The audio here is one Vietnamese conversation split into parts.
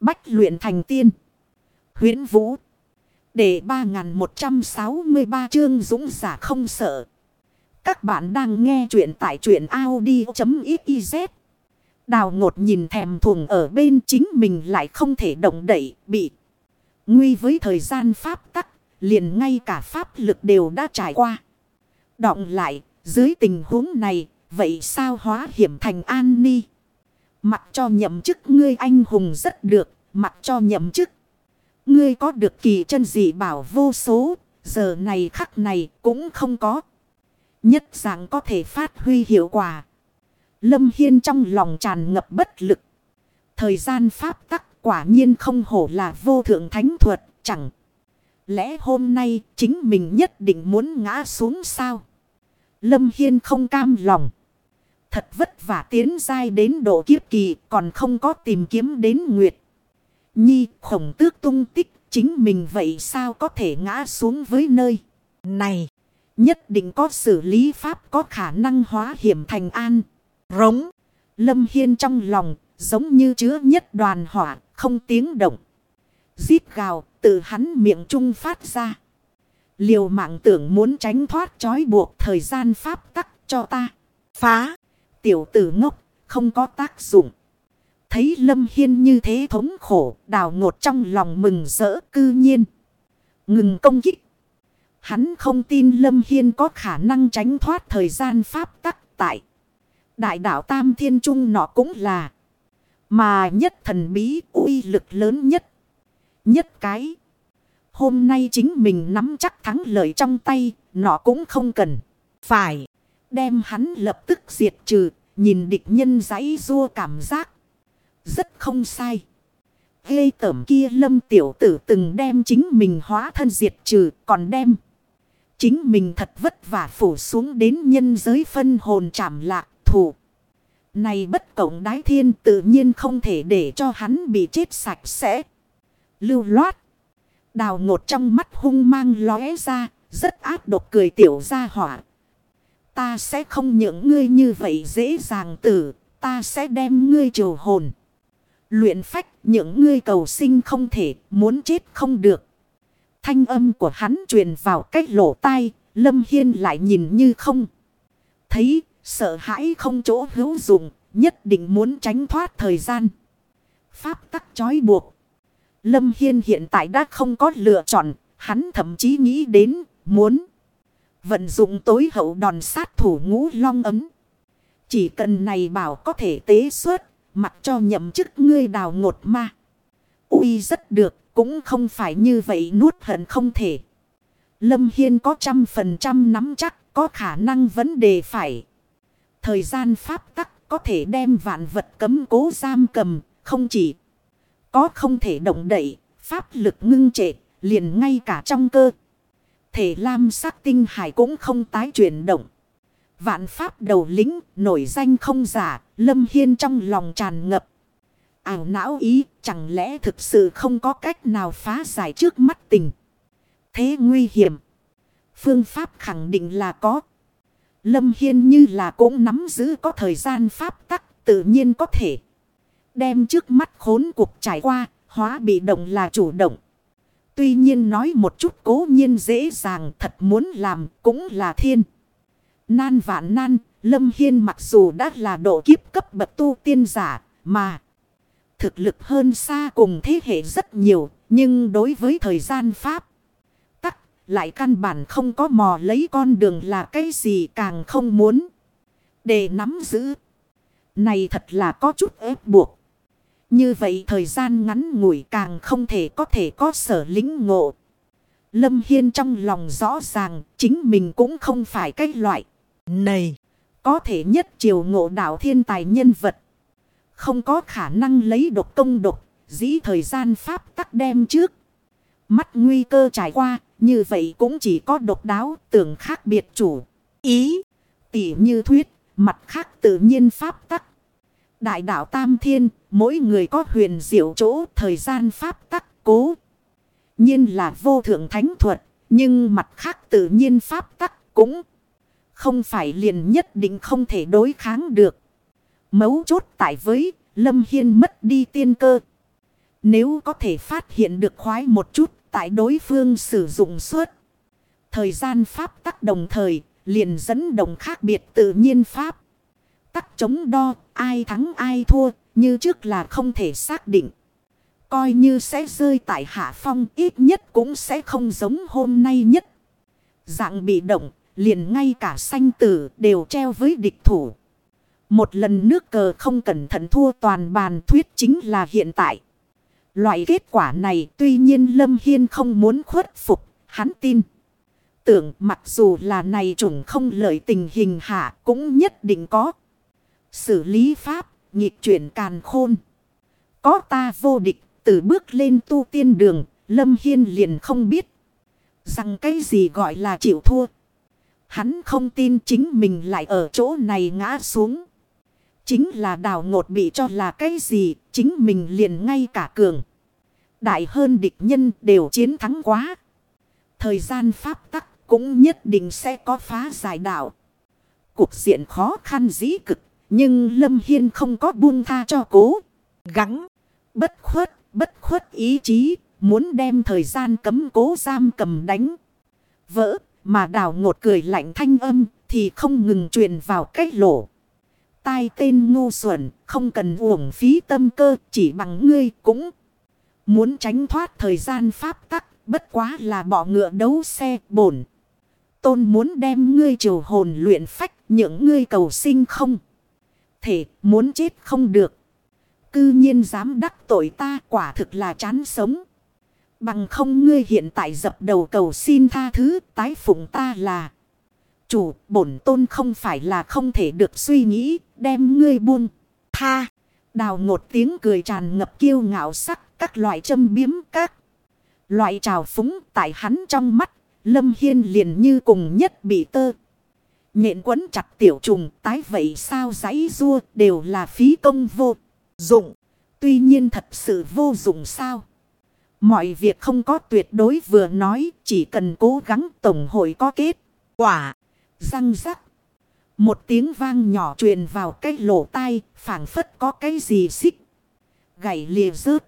Bách luyện thành tiên. huyễn Vũ. Để 3163 chương dũng giả không sợ. Các bạn đang nghe truyện tại truyện Audi.xyz. Đào ngột nhìn thèm thuồng ở bên chính mình lại không thể động đậy, bị nguy với thời gian pháp tắc, liền ngay cả pháp lực đều đã trải qua. Động lại, dưới tình huống này, vậy sao hóa hiểm thành an ni? Mặc cho nhậm chức ngươi anh hùng rất được, mặc cho nhậm chức. Ngươi có được kỳ chân dị bảo vô số, giờ này khắc này cũng không có. Nhất dạng có thể phát huy hiệu quả. Lâm Hiên trong lòng tràn ngập bất lực. Thời gian pháp tắc quả nhiên không hổ là vô thượng thánh thuật, chẳng. Lẽ hôm nay chính mình nhất định muốn ngã xuống sao? Lâm Hiên không cam lòng. Thật vất vả tiến dai đến độ kiếp kỳ, còn không có tìm kiếm đến Nguyệt. Nhi, khổng tước tung tích, chính mình vậy sao có thể ngã xuống với nơi này. Nhất định có xử lý pháp có khả năng hóa hiểm thành an. Rống. Lâm Hiên trong lòng, giống như chứa nhất đoàn hỏa, không tiếng động. Giết gào từ hắn miệng trung phát ra. Liều mạng tưởng muốn tránh thoát trói buộc thời gian pháp tắc cho ta. Phá. Tiểu tử ngốc, không có tác dụng. Thấy Lâm Hiên như thế thống khổ, đào ngột trong lòng mừng rỡ cư nhiên. Ngừng công kích. Hắn không tin Lâm Hiên có khả năng tránh thoát thời gian pháp tắc tại. Đại đạo Tam Thiên Trung nọ cũng là. Mà nhất thần bí uy lực lớn nhất. Nhất cái. Hôm nay chính mình nắm chắc thắng lợi trong tay, nọ cũng không cần. Phải. Đem hắn lập tức diệt trừ, nhìn địch nhân giấy rua cảm giác. Rất không sai. Ghê tẩm kia lâm tiểu tử từng đem chính mình hóa thân diệt trừ, còn đem. Chính mình thật vất vả phủ xuống đến nhân giới phân hồn chảm lạc thủ. Này bất cộng đái thiên tự nhiên không thể để cho hắn bị chết sạch sẽ. Lưu loát. Đào ngột trong mắt hung mang lóe ra, rất ác độc cười tiểu ra hỏa. Ta sẽ không những ngươi như vậy dễ dàng tử, ta sẽ đem ngươi trừ hồn. Luyện phách những ngươi cầu sinh không thể, muốn chết không được. Thanh âm của hắn truyền vào cách lỗ tai, Lâm Hiên lại nhìn như không. Thấy, sợ hãi không chỗ hữu dụng, nhất định muốn tránh thoát thời gian. Pháp tắc chói buộc. Lâm Hiên hiện tại đã không có lựa chọn, hắn thậm chí nghĩ đến, muốn. Vận dụng tối hậu đòn sát thủ ngũ long ấm. Chỉ cần này bảo có thể tế xuất mặc cho nhậm chức ngươi đào ngột ma. Ui rất được, cũng không phải như vậy nuốt hận không thể. Lâm Hiên có trăm phần trăm nắm chắc, có khả năng vấn đề phải. Thời gian pháp tắc có thể đem vạn vật cấm cố giam cầm, không chỉ có không thể động đậy, pháp lực ngưng trệ, liền ngay cả trong cơ. Thể lam sắc tinh hải cũng không tái chuyển động. Vạn pháp đầu lính, nổi danh không giả, lâm hiên trong lòng tràn ngập. Ảo não ý, chẳng lẽ thực sự không có cách nào phá giải trước mắt tình. Thế nguy hiểm. Phương pháp khẳng định là có. Lâm Hiên như là cũng nắm giữ có thời gian pháp tắc tự nhiên có thể. Đem trước mắt khốn cuộc trải qua, hóa bị động là chủ động. Tuy nhiên nói một chút cố nhiên dễ dàng thật muốn làm cũng là thiên. Nan vạn nan, Lâm Hiên mặc dù đã là độ kiếp cấp bậc tu tiên giả, mà thực lực hơn xa cùng thế hệ rất nhiều, nhưng đối với thời gian Pháp, tắc lại căn bản không có mò lấy con đường là cái gì càng không muốn. Để nắm giữ, này thật là có chút ép buộc. Như vậy thời gian ngắn ngủi càng không thể có thể có sở lính ngộ. Lâm Hiên trong lòng rõ ràng chính mình cũng không phải cái loại. Này, có thể nhất triều ngộ đạo thiên tài nhân vật. Không có khả năng lấy độc công độc, dĩ thời gian pháp tắc đem trước. Mắt nguy cơ trải qua, như vậy cũng chỉ có độc đáo tưởng khác biệt chủ. Ý, tỉ như thuyết, mặt khác tự nhiên pháp tắc. Đại đạo Tam Thiên, mỗi người có huyền diệu chỗ thời gian pháp tắc cố. nhiên là vô thượng thánh thuật, nhưng mặt khác tự nhiên pháp tắc cũng không phải liền nhất định không thể đối kháng được. Mấu chốt tại với Lâm Hiên mất đi tiên cơ. Nếu có thể phát hiện được khoái một chút tại đối phương sử dụng suốt. Thời gian pháp tắc đồng thời liền dẫn động khác biệt tự nhiên pháp. Tắc chống đo ai thắng ai thua như trước là không thể xác định. Coi như sẽ rơi tại hạ phong ít nhất cũng sẽ không giống hôm nay nhất. Dạng bị động liền ngay cả sanh tử đều treo với địch thủ. Một lần nước cờ không cẩn thận thua toàn bàn thuyết chính là hiện tại. Loại kết quả này tuy nhiên Lâm Hiên không muốn khuất phục, hắn tin. Tưởng mặc dù là này trùng không lợi tình hình hạ cũng nhất định có. Xử lý pháp, nghịch chuyển càn khôn. Có ta vô địch, từ bước lên tu tiên đường, Lâm Hiên liền không biết. Rằng cái gì gọi là chịu thua. Hắn không tin chính mình lại ở chỗ này ngã xuống. Chính là đào ngột bị cho là cái gì, chính mình liền ngay cả cường. Đại hơn địch nhân đều chiến thắng quá. Thời gian pháp tắc cũng nhất định sẽ có phá giải đạo. Cuộc diện khó khăn dĩ cực, nhưng Lâm Hiên không có buông tha cho cố. Gắng, bất khuất, bất khuất ý chí, muốn đem thời gian cấm cố giam cầm đánh. Vỡ, mà đào ngột cười lạnh thanh âm thì không ngừng truyền vào cái lỗ. Tai tên ngu xuẩn, không cần uổng phí tâm cơ, chỉ bằng ngươi cũng muốn tránh thoát thời gian pháp tắc, bất quá là bỏ ngựa đấu xe bổn. Tôn muốn đem ngươi triều hồn luyện phách, những ngươi cầu sinh không. Thể, muốn chết không được. Cư nhiên dám đắc tội ta quả thực là chán sống. Bằng không ngươi hiện tại dập đầu cầu xin tha thứ tái phụng ta là. Chủ bổn tôn không phải là không thể được suy nghĩ đem ngươi buông. Tha. Đào ngột tiếng cười tràn ngập kiêu ngạo sắc các loại châm biếm các. Loại trào phúng tại hắn trong mắt. Lâm Hiên liền như cùng nhất bị tơ. Nhện quấn chặt tiểu trùng tái vậy sao giấy rua đều là phí công vô dụng. Tuy nhiên thật sự vô dụng sao. Mọi việc không có tuyệt đối vừa nói, chỉ cần cố gắng tổng hội có kết. Quả, răng rắc. Một tiếng vang nhỏ truyền vào cái lỗ tai, phảng phất có cái gì xích. Gãy lìa rớt.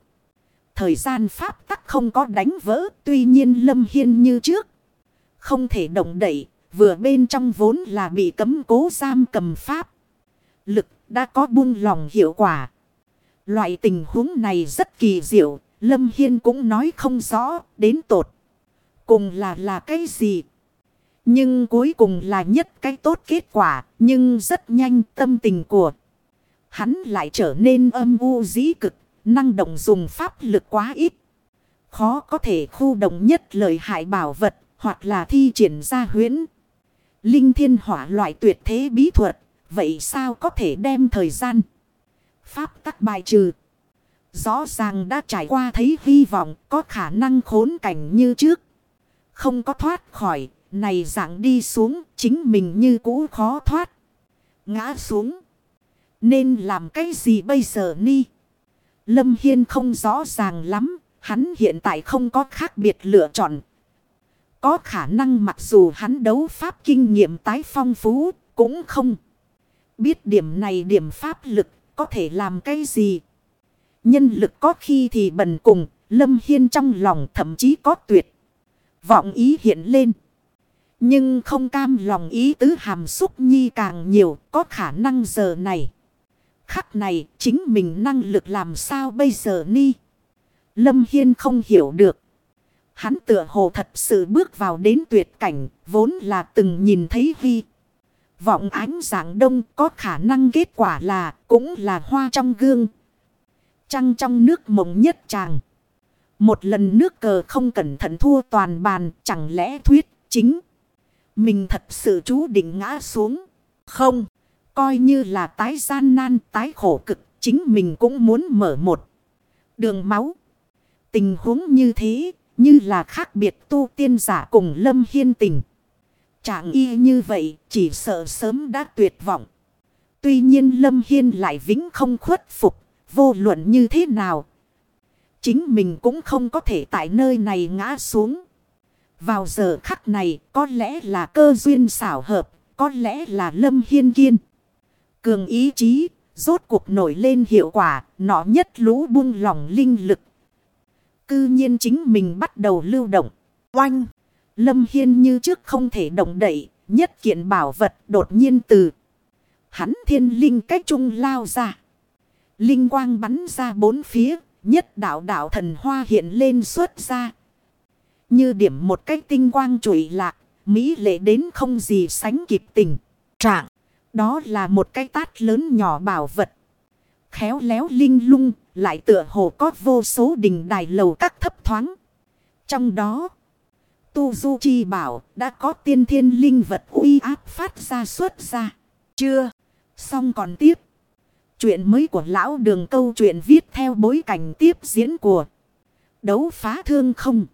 Thời gian pháp tắc không có đánh vỡ, tuy nhiên lâm hiên như trước. Không thể động đậy, vừa bên trong vốn là bị cấm cố giam cầm pháp. Lực đã có buông lòng hiệu quả. Loại tình huống này rất kỳ diệu, Lâm Hiên cũng nói không rõ đến tột. Cùng là là cái gì? Nhưng cuối cùng là nhất cái tốt kết quả. Nhưng rất nhanh tâm tình của hắn lại trở nên âm u dĩ cực. Năng động dùng pháp lực quá ít. Khó có thể khu động nhất lời hại bảo vật hoặc là thi triển ra huyễn. Linh thiên hỏa loại tuyệt thế bí thuật. Vậy sao có thể đem thời gian? Pháp tắc bài trừ. Rõ ràng đã trải qua thấy hy vọng có khả năng khốn cảnh như trước. Không có thoát khỏi, này dạng đi xuống, chính mình như cũ khó thoát. Ngã xuống. Nên làm cái gì bây giờ ni? Lâm Hiên không rõ ràng lắm, hắn hiện tại không có khác biệt lựa chọn. Có khả năng mặc dù hắn đấu pháp kinh nghiệm tái phong phú, cũng không. Biết điểm này điểm pháp lực có thể làm cái gì. Nhân lực có khi thì bần cùng, Lâm Hiên trong lòng thậm chí có tuyệt. Vọng ý hiện lên. Nhưng không cam lòng ý tứ hàm xúc nhi càng nhiều, có khả năng giờ này. Khắc này, chính mình năng lực làm sao bây giờ ni? Lâm Hiên không hiểu được. Hắn tựa hồ thật sự bước vào đến tuyệt cảnh, vốn là từng nhìn thấy vi. Vọng ánh dạng đông có khả năng kết quả là, cũng là hoa trong gương, Trăng trong nước mộng nhất chàng. Một lần nước cờ không cẩn thận thua toàn bàn chẳng lẽ thuyết chính. Mình thật sự chú định ngã xuống. Không. Coi như là tái gian nan tái khổ cực. Chính mình cũng muốn mở một đường máu. Tình huống như thế. Như là khác biệt tu tiên giả cùng lâm hiên tình. Chẳng y như vậy chỉ sợ sớm đã tuyệt vọng. Tuy nhiên lâm hiên lại vĩnh không khuất phục. Vô luận như thế nào. Chính mình cũng không có thể tại nơi này ngã xuống. Vào giờ khắc này, có lẽ là cơ duyên xảo hợp. Có lẽ là lâm hiên kiên. Cường ý chí. Rốt cuộc nổi lên hiệu quả. Nó nhất lũ buông lòng linh lực. Cư nhiên chính mình bắt đầu lưu động. Oanh! Lâm Hiên như trước không thể động đậy. Nhất kiện bảo vật đột nhiên từ. Hắn thiên linh cách trung lao ra. Linh quang bắn ra bốn phía. Nhất đạo đạo thần hoa hiện lên xuất ra. Như điểm một cách tinh quang trụi lạc. Mỹ lệ đến không gì sánh kịp tình. Trạng. Đó là một cái tát lớn nhỏ bảo vật. Khéo léo linh lung. Lại tựa hồ có vô số đình đài lầu các thấp thoáng. Trong đó. Tu Du Chi bảo đã có tiên thiên linh vật uy áp phát ra xuất ra. Chưa. Xong còn tiếp. Chuyện mới của lão đường câu chuyện viết theo bối cảnh tiếp diễn của đấu phá thương không.